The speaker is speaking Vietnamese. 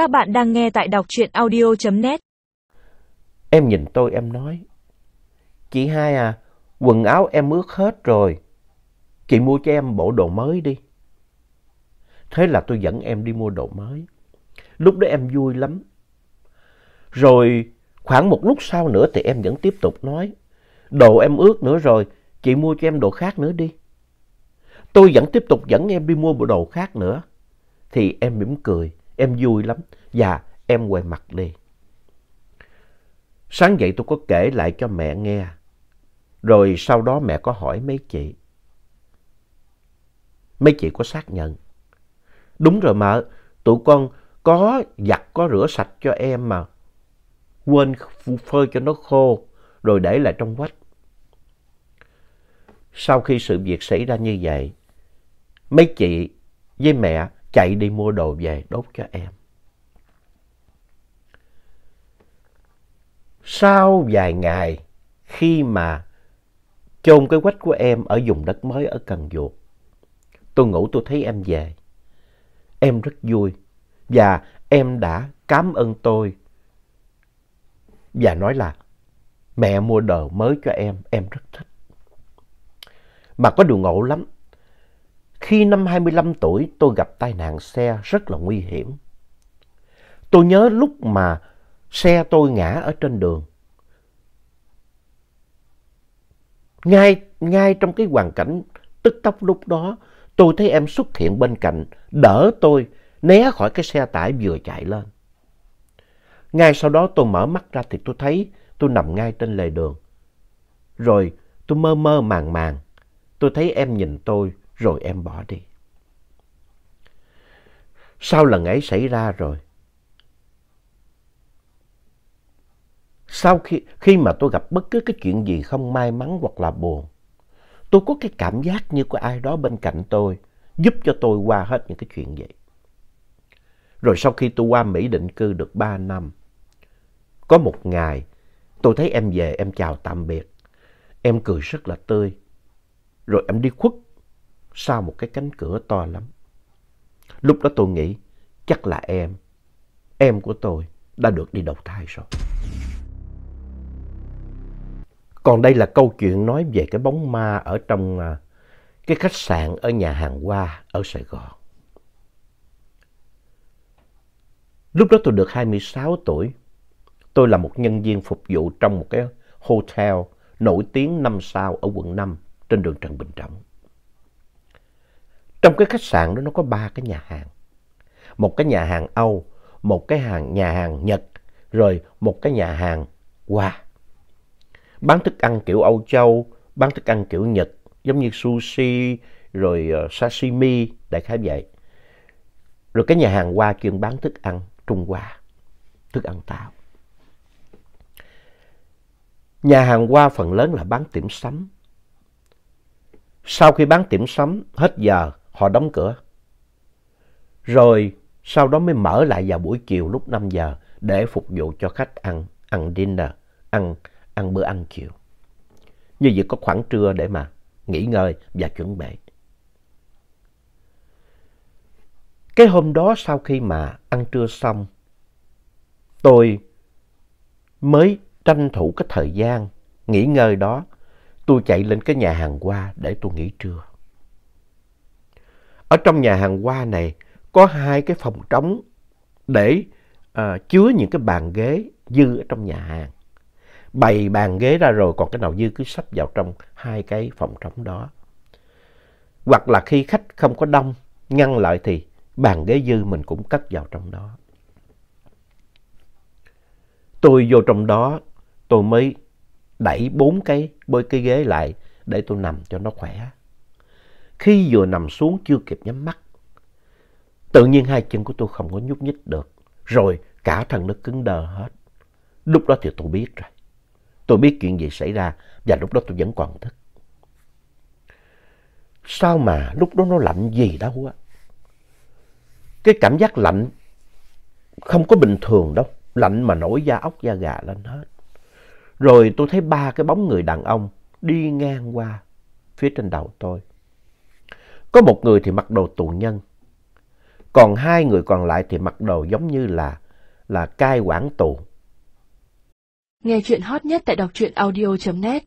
Các bạn đang nghe tại đọc truyện audio.net. Em nhìn tôi em nói, chị hai à, quần áo em ướt hết rồi, chị mua cho em bộ đồ mới đi. Thế là tôi dẫn em đi mua đồ mới. Lúc đó em vui lắm. Rồi khoảng một lúc sau nữa thì em vẫn tiếp tục nói, đồ em ướt nữa rồi, chị mua cho em đồ khác nữa đi. Tôi vẫn tiếp tục dẫn em đi mua bộ đồ khác nữa. Thì em mỉm cười, em vui lắm và em quay mặt đi. Sáng dậy tôi có kể lại cho mẹ nghe. Rồi sau đó mẹ có hỏi mấy chị. Mấy chị có xác nhận. Đúng rồi mợ, tụi con có giặt có rửa sạch cho em mà. Quên phơi cho nó khô rồi để lại trong vách. Sau khi sự việc xảy ra như vậy, mấy chị với mẹ chạy đi mua đồ về đốt cho em. Sau vài ngày khi mà chôn cái quách của em ở vùng đất mới ở Cần Duộc, tôi ngủ tôi thấy em về. Em rất vui và em đã cảm ơn tôi và nói là mẹ mua đồ mới cho em, em rất thích. Mà có điều ngộ lắm. Khi năm 25 tuổi tôi gặp tai nạn xe rất là nguy hiểm. Tôi nhớ lúc mà xe tôi ngã ở trên đường. Ngay, ngay trong cái hoàn cảnh tức tốc lúc đó, tôi thấy em xuất hiện bên cạnh, đỡ tôi né khỏi cái xe tải vừa chạy lên. Ngay sau đó tôi mở mắt ra thì tôi thấy tôi nằm ngay trên lề đường. Rồi tôi mơ mơ màng màng, tôi thấy em nhìn tôi rồi em bỏ đi. Sau lần ấy xảy ra rồi, Sau khi, khi mà tôi gặp bất cứ cái chuyện gì không may mắn hoặc là buồn, tôi có cái cảm giác như có ai đó bên cạnh tôi giúp cho tôi qua hết những cái chuyện vậy. Rồi sau khi tôi qua Mỹ định cư được 3 năm, có một ngày tôi thấy em về em chào tạm biệt. Em cười rất là tươi. Rồi em đi khuất sau một cái cánh cửa to lắm. Lúc đó tôi nghĩ chắc là em, em của tôi đã được đi đầu thai rồi. Còn đây là câu chuyện nói về cái bóng ma ở trong à, cái khách sạn ở nhà hàng Hoa ở Sài Gòn. Lúc đó tôi được 26 tuổi. Tôi là một nhân viên phục vụ trong một cái hotel nổi tiếng năm sao ở quận 5 trên đường Trần Bình Trọng. Trong cái khách sạn đó nó có ba cái nhà hàng. Một cái nhà hàng Âu, một cái hàng nhà hàng Nhật, rồi một cái nhà hàng Hoa bán thức ăn kiểu Âu Châu, bán thức ăn kiểu Nhật, giống như sushi, rồi ờ, sashimi, đại khái vậy. Rồi cái nhà hàng Hoa chuyên bán thức ăn Trung Hoa, thức ăn tàu. Nhà hàng Hoa phần lớn là bán tiệm sắm. Sau khi bán tiệm sắm, hết giờ, họ đóng cửa. Rồi sau đó mới mở lại vào buổi chiều lúc 5 giờ để phục vụ cho khách ăn, ăn dinner, ăn ăn bữa ăn chiều. Như vậy có khoảng trưa để mà nghỉ ngơi và chuẩn bị. Cái hôm đó sau khi mà ăn trưa xong, tôi mới tranh thủ cái thời gian nghỉ ngơi đó. Tôi chạy lên cái nhà hàng qua để tôi nghỉ trưa. Ở trong nhà hàng hoa này có hai cái phòng trống để uh, chứa những cái bàn ghế dư ở trong nhà hàng bày bàn ghế ra rồi còn cái nào dư cứ sắp vào trong hai cái phòng trống đó. Hoặc là khi khách không có đông, ngăn lại thì bàn ghế dư mình cũng cất vào trong đó. Tôi vô trong đó, tôi mới đẩy bốn cái bơi cái ghế lại để tôi nằm cho nó khỏe. Khi vừa nằm xuống chưa kịp nhắm mắt, tự nhiên hai chân của tôi không có nhúc nhích được. Rồi cả thân nó cứng đờ hết. Lúc đó thì tôi biết rồi. Tôi biết chuyện gì xảy ra và lúc đó tôi vẫn còn thức. Sao mà lúc đó nó lạnh gì đâu á. Cái cảm giác lạnh không có bình thường đâu. Lạnh mà nổi da ốc da gà lên hết. Rồi tôi thấy ba cái bóng người đàn ông đi ngang qua phía trên đầu tôi. Có một người thì mặc đồ tù nhân. Còn hai người còn lại thì mặc đồ giống như là, là cai quản tù. Nghe chuyện hot nhất tại đọc truyện audio.net